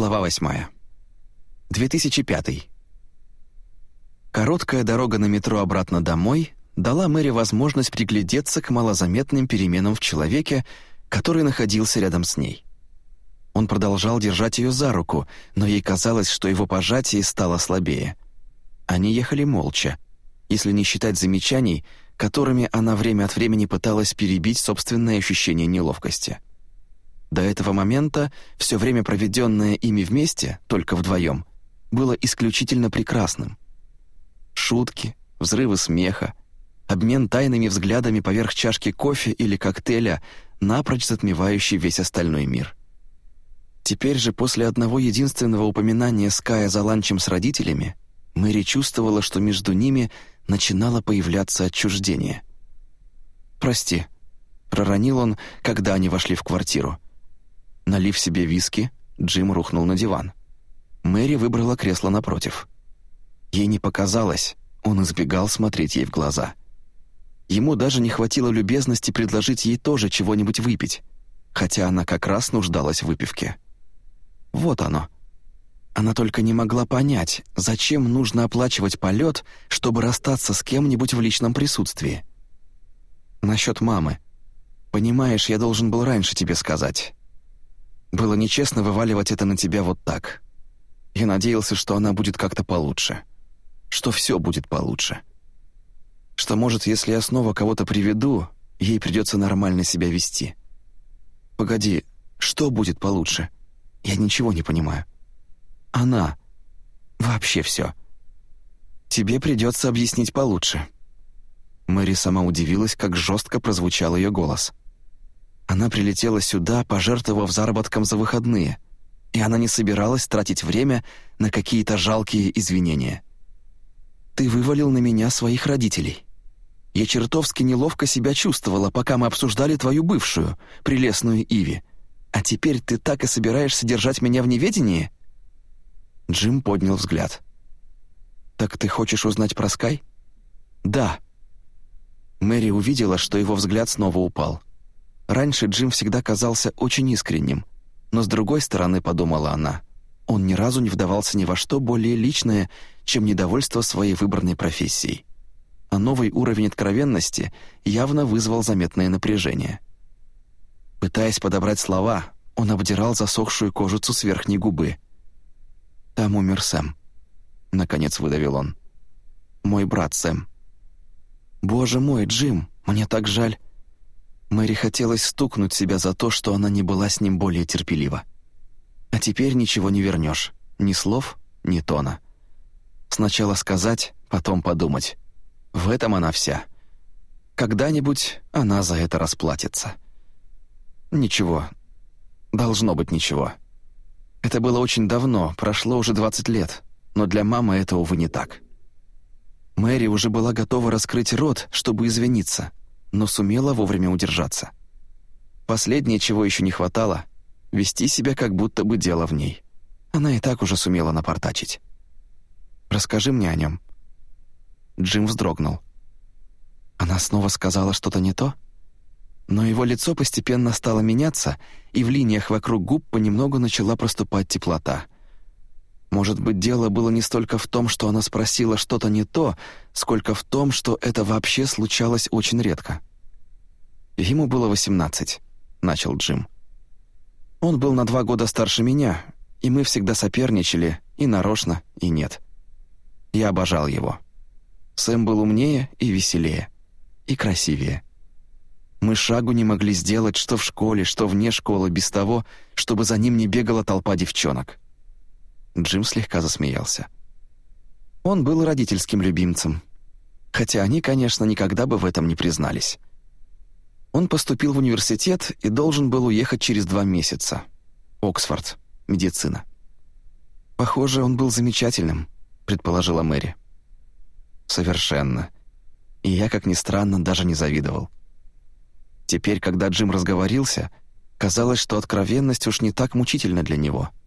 Глава 8. 2005. Короткая дорога на метро обратно домой дала Мэри возможность приглядеться к малозаметным переменам в человеке, который находился рядом с ней. Он продолжал держать ее за руку, но ей казалось, что его пожатие стало слабее. Они ехали молча, если не считать замечаний, которыми она время от времени пыталась перебить собственное ощущение неловкости. До этого момента все время, проведенное ими вместе, только вдвоем, было исключительно прекрасным. Шутки, взрывы смеха, обмен тайными взглядами поверх чашки кофе или коктейля, напрочь затмевающий весь остальной мир. Теперь же после одного единственного упоминания Ская за ланчем с родителями, Мэри чувствовала, что между ними начинало появляться отчуждение. «Прости», — проронил он, когда они вошли в квартиру. Налив себе виски, Джим рухнул на диван. Мэри выбрала кресло напротив. Ей не показалось, он избегал смотреть ей в глаза. Ему даже не хватило любезности предложить ей тоже чего-нибудь выпить, хотя она как раз нуждалась в выпивке. Вот оно. Она только не могла понять, зачем нужно оплачивать полет, чтобы расстаться с кем-нибудь в личном присутствии. Насчет мамы. Понимаешь, я должен был раньше тебе сказать. Было нечестно вываливать это на тебя вот так. Я надеялся, что она будет как-то получше. Что все будет получше. Что, может, если я снова кого-то приведу, ей придется нормально себя вести. Погоди, что будет получше? Я ничего не понимаю. Она. Вообще все. Тебе придется объяснить получше. Мэри сама удивилась, как жестко прозвучал ее голос. Она прилетела сюда, пожертвовав заработком за выходные, и она не собиралась тратить время на какие-то жалкие извинения. «Ты вывалил на меня своих родителей. Я чертовски неловко себя чувствовала, пока мы обсуждали твою бывшую, прелестную Иви. А теперь ты так и собираешься держать меня в неведении?» Джим поднял взгляд. «Так ты хочешь узнать про Скай?» «Да». Мэри увидела, что его взгляд снова упал. Раньше Джим всегда казался очень искренним, но с другой стороны, подумала она, он ни разу не вдавался ни во что более личное, чем недовольство своей выбранной профессией. А новый уровень откровенности явно вызвал заметное напряжение. Пытаясь подобрать слова, он обдирал засохшую кожицу с верхней губы. «Там умер Сэм», — наконец выдавил он. «Мой брат Сэм». «Боже мой, Джим, мне так жаль. Мэри хотелось стукнуть себя за то, что она не была с ним более терпелива. А теперь ничего не вернешь, ни слов, ни тона. Сначала сказать, потом подумать. В этом она вся. Когда-нибудь она за это расплатится. Ничего. Должно быть ничего. Это было очень давно, прошло уже 20 лет, но для мамы это, увы, не так. Мэри уже была готова раскрыть рот, чтобы извиниться, но сумела вовремя удержаться. Последнее, чего еще не хватало — вести себя, как будто бы дело в ней. Она и так уже сумела напортачить. «Расскажи мне о нем». Джим вздрогнул. Она снова сказала что-то не то? Но его лицо постепенно стало меняться, и в линиях вокруг губ понемногу начала проступать теплота. Может быть, дело было не столько в том, что она спросила что-то не то, сколько в том, что это вообще случалось очень редко. «Ему было восемнадцать», — начал Джим. «Он был на два года старше меня, и мы всегда соперничали, и нарочно, и нет. Я обожал его. Сэм был умнее и веселее, и красивее. Мы шагу не могли сделать, что в школе, что вне школы, без того, чтобы за ним не бегала толпа девчонок. Джим слегка засмеялся. Он был родительским любимцем. Хотя они, конечно, никогда бы в этом не признались. Он поступил в университет и должен был уехать через два месяца. Оксфорд. Медицина. «Похоже, он был замечательным», — предположила Мэри. «Совершенно. И я, как ни странно, даже не завидовал. Теперь, когда Джим разговорился, казалось, что откровенность уж не так мучительна для него —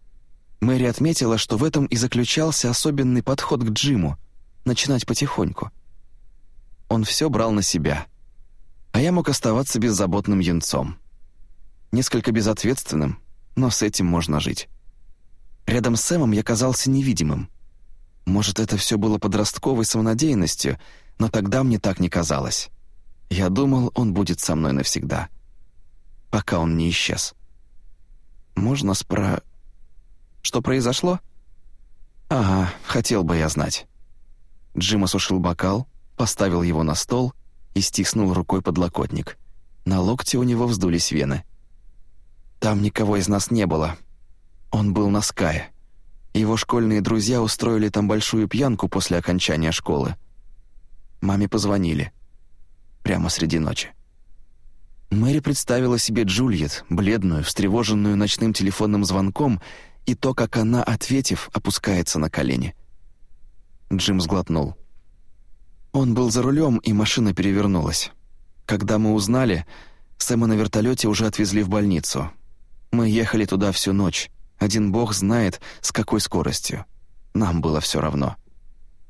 Мэри отметила, что в этом и заключался особенный подход к Джиму — начинать потихоньку. Он все брал на себя, а я мог оставаться беззаботным юнцом. Несколько безответственным, но с этим можно жить. Рядом с Сэмом я казался невидимым. Может, это все было подростковой самонадеянностью, но тогда мне так не казалось. Я думал, он будет со мной навсегда. Пока он не исчез. Можно спро... Что произошло? Ага, хотел бы я знать. Джим осушил бокал, поставил его на стол и стиснул рукой подлокотник. На локте у него вздулись вены. Там никого из нас не было. Он был на Скае. Его школьные друзья устроили там большую пьянку после окончания школы. Маме позвонили. Прямо среди ночи. Мэри представила себе Джульет, бледную, встревоженную ночным телефонным звонком, и то, как она, ответив, опускается на колени. Джим сглотнул. Он был за рулем, и машина перевернулась. Когда мы узнали, Сэма на вертолете уже отвезли в больницу. Мы ехали туда всю ночь. Один бог знает, с какой скоростью. Нам было все равно.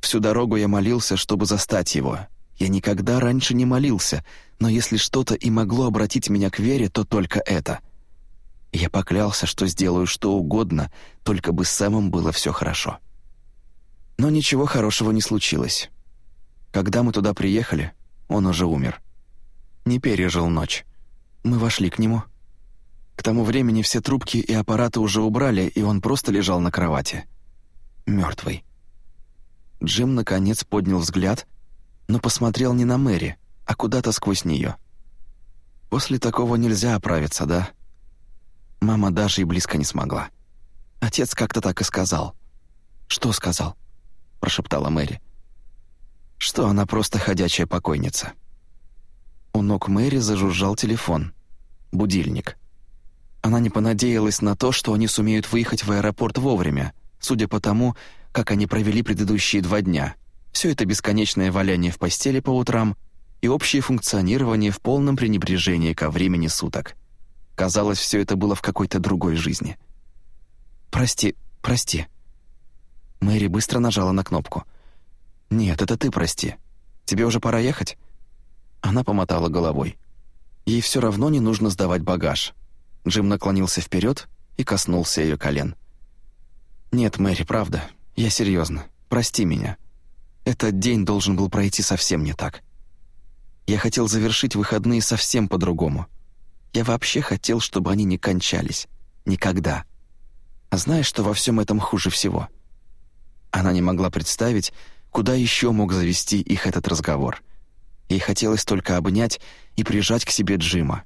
Всю дорогу я молился, чтобы застать его. Я никогда раньше не молился, но если что-то и могло обратить меня к вере, то только это. Я поклялся, что сделаю что угодно, только бы с Сэмом было все хорошо. Но ничего хорошего не случилось. Когда мы туда приехали, он уже умер. Не пережил ночь. Мы вошли к нему — к тому времени все трубки и аппараты уже убрали, и он просто лежал на кровати. Мертвый. Джим, наконец, поднял взгляд, но посмотрел не на Мэри, а куда-то сквозь нее. После такого нельзя оправиться, да? Мама даже и близко не смогла. Отец как-то так и сказал. «Что сказал?» — прошептала Мэри. «Что она просто ходячая покойница». У ног Мэри зажужжал телефон. Будильник — она не понадеялась на то, что они сумеют выехать в аэропорт вовремя, судя по тому, как они провели предыдущие два дня. Все это бесконечное валяние в постели по утрам и общее функционирование в полном пренебрежении ко времени суток. Казалось, все это было в какой-то другой жизни. «Прости, прости». Мэри быстро нажала на кнопку. «Нет, это ты прости. Тебе уже пора ехать?» Она помотала головой. Ей все равно не нужно сдавать багаж. Джим наклонился вперед и коснулся ее колен. «Нет, Мэри, правда. Я серьезно. Прости меня. Этот день должен был пройти совсем не так. Я хотел завершить выходные совсем по-другому. Я вообще хотел, чтобы они не кончались. Никогда. А знаешь, что во всем этом хуже всего?» Она не могла представить, куда еще мог завести их этот разговор. Ей хотелось только обнять и прижать к себе Джима,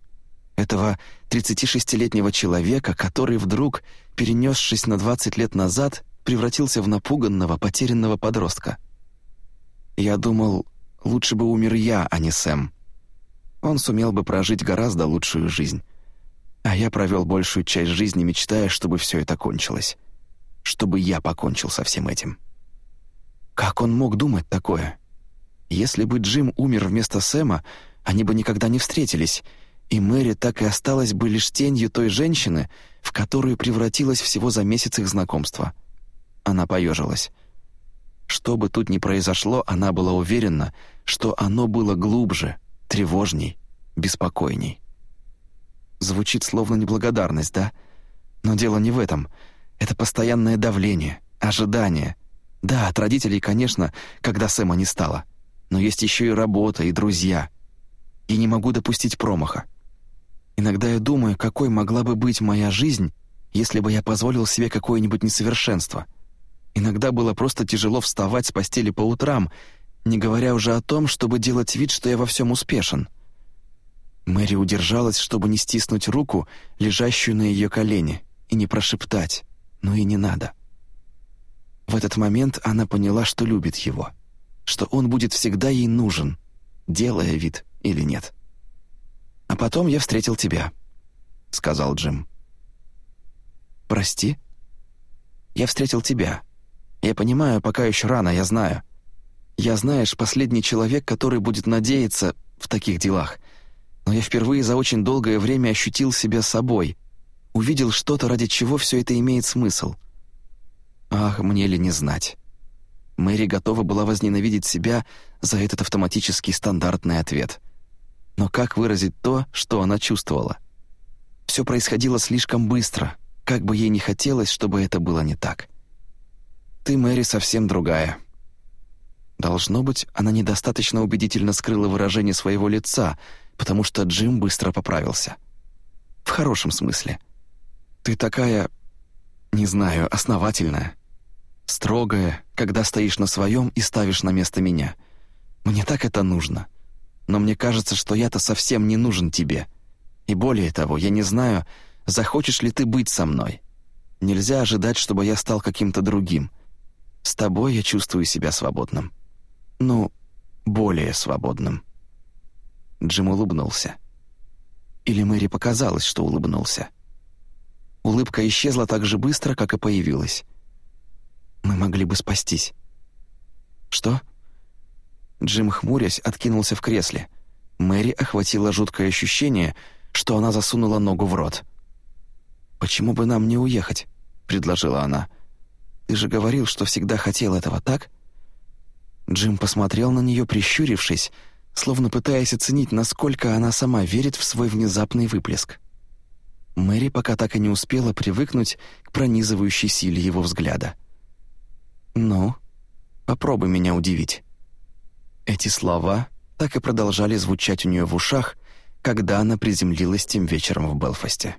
этого 36-летнего человека, который вдруг, перенесшись на 20 лет назад, превратился в напуганного, потерянного подростка. Я думал, лучше бы умер я, а не Сэм. Он сумел бы прожить гораздо лучшую жизнь. А я провел большую часть жизни, мечтая, чтобы все это кончилось. Чтобы я покончил со всем этим. Как он мог думать такое? Если бы Джим умер вместо Сэма, они бы никогда не встретились — и Мэри так и осталась бы лишь тенью той женщины, в которую превратилась всего за месяц их знакомства. Она поежилась. Что бы тут ни произошло, она была уверена, что оно было глубже, тревожней, беспокойней. Звучит словно неблагодарность, да? Но дело не в этом. Это постоянное давление, ожидание. Да, от родителей, конечно, когда Сэма не стало. Но есть еще и работа, и друзья. И не могу допустить промаха. Иногда я думаю, какой могла бы быть моя жизнь, если бы я позволил себе какое-нибудь несовершенство. Иногда было просто тяжело вставать с постели по утрам, не говоря уже о том, чтобы делать вид, что я во всем успешен. Мэри удержалась, чтобы не стиснуть руку, лежащую на ее колене, и не прошептать «ну и не надо». В этот момент она поняла, что любит его, что он будет всегда ей нужен, делая вид или нет. «А потом я встретил тебя», — сказал Джим. «Прости?» «Я встретил тебя. Я понимаю, пока еще рано, я знаю. Я, знаешь, последний человек, который будет надеяться в таких делах. Но я впервые за очень долгое время ощутил себя собой, увидел что-то, ради чего все это имеет смысл. Ах, мне ли не знать». Мэри готова была возненавидеть себя за этот автоматический стандартный ответ — но как выразить то, что она чувствовала? Все происходило слишком быстро, как бы ей не хотелось, чтобы это было не так. «Ты, Мэри, совсем другая». Должно быть, она недостаточно убедительно скрыла выражение своего лица, потому что Джим быстро поправился. В хорошем смысле. «Ты такая, не знаю, основательная, строгая, когда стоишь на своем и ставишь на место меня. Мне так это нужно. Но мне кажется, что я-то совсем не нужен тебе. И более того, я не знаю, захочешь ли ты быть со мной. Нельзя ожидать, чтобы я стал каким-то другим. С тобой я чувствую себя свободным. Ну, более свободным». Джим улыбнулся. Или Мэри показалось, что улыбнулся. Улыбка исчезла так же быстро, как и появилась. «Мы могли бы спастись». «Что?» Джим, хмурясь, откинулся в кресле. Мэри охватило жуткое ощущение, что она засунула ногу в рот. «Почему бы нам не уехать?» — предложила она. «Ты же говорил, что всегда хотел этого, так?» Джим посмотрел на нее, прищурившись, словно пытаясь оценить, насколько она сама верит в свой внезапный выплеск. Мэри пока так и не успела привыкнуть к пронизывающей силе его взгляда. «Ну, попробуй меня удивить». Эти слова так и продолжали звучать у нее в ушах, когда она приземлилась тем вечером в Белфасте.